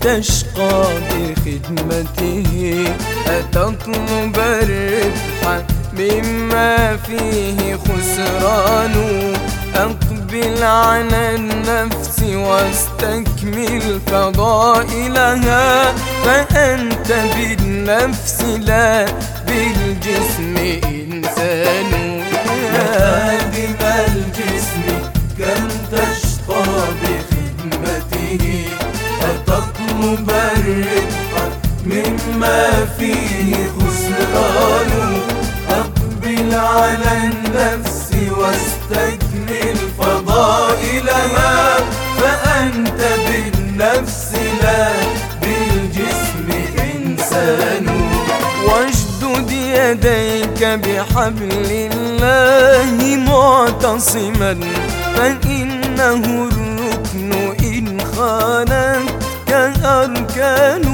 تشقى بخدمته. أتطلب الربح مما فيه خسران؟ أقبل على النفس واستكمل فضائلها. فأنت بالنفس لا بالجسم إنسان. الربح مما فيه خسران. أقبل على النفس واستكمل فضائلها فأنت بالنفس لا بالجسم إنسان. واشدد يديك بحبل الله معتصما فإنه الركن إن خانتك أركان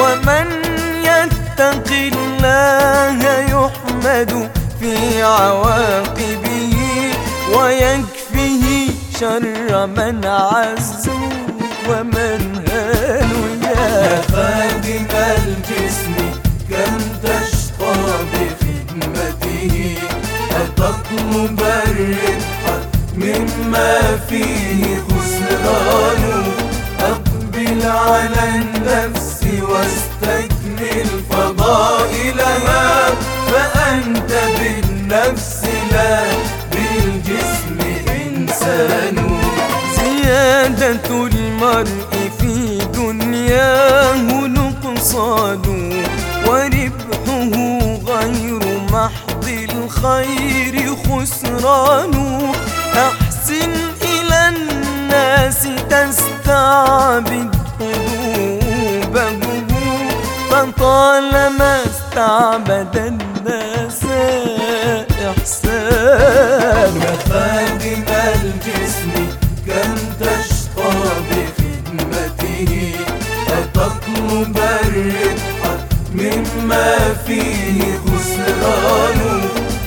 ومن يتق الله يحمد في عواقبه ويكفيه شر من عز ومن هان يا خادم الجسم كم تشقى بخدمته؟ أتطلب الربح مما فيه خسران. على النفس واستكمل فضائلها فأنت بالنفس لا بالجسم إنسان. زيادة المرء في دنياه نقصان وربحه غير محض الخير خسران. أحسن إلى الناس تستعبد استعبد الناس إحسان. يا خادم الجسم كم تشقى بخدمته أتطلب الربح مما فيه خسران.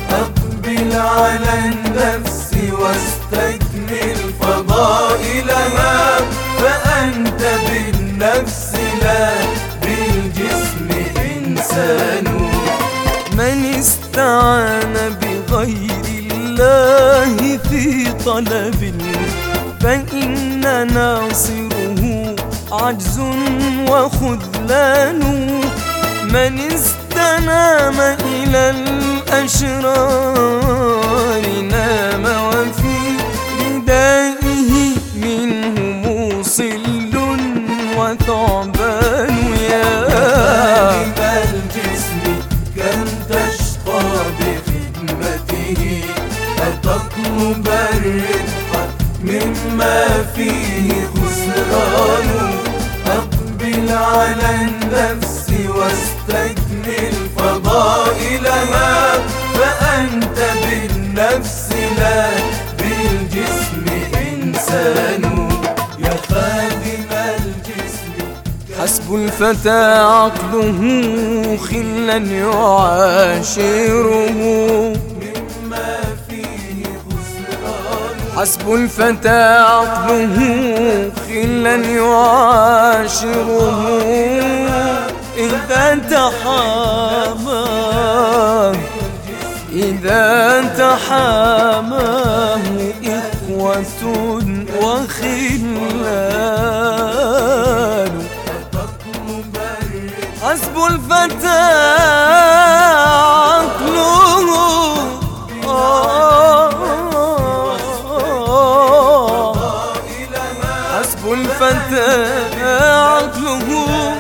أقبل على النفس واستكمل بغير الله في طلب فإن ناصره عجز وخذلان من استنام إلى الأشرار نام وفي ردائه منه موصل وثعبان أتطلب الربح مما فيه خسران أقبل على النفس واستكمل فضائلها فأنت بالنفس لا بالجسم إنسان يا خادم الجسم حسب الفتى عقله خلا يعاشره. حسب الفتى عقله خلا يعاشره. إذا تحاماه إذا تحاماه إخوة وخلان. حسب الفتى حسب الفتى عقله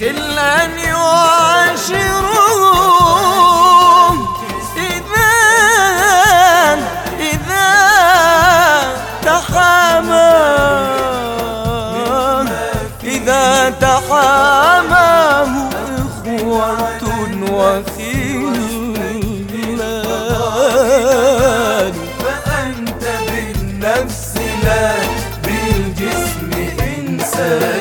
خلا يعاشره إنسان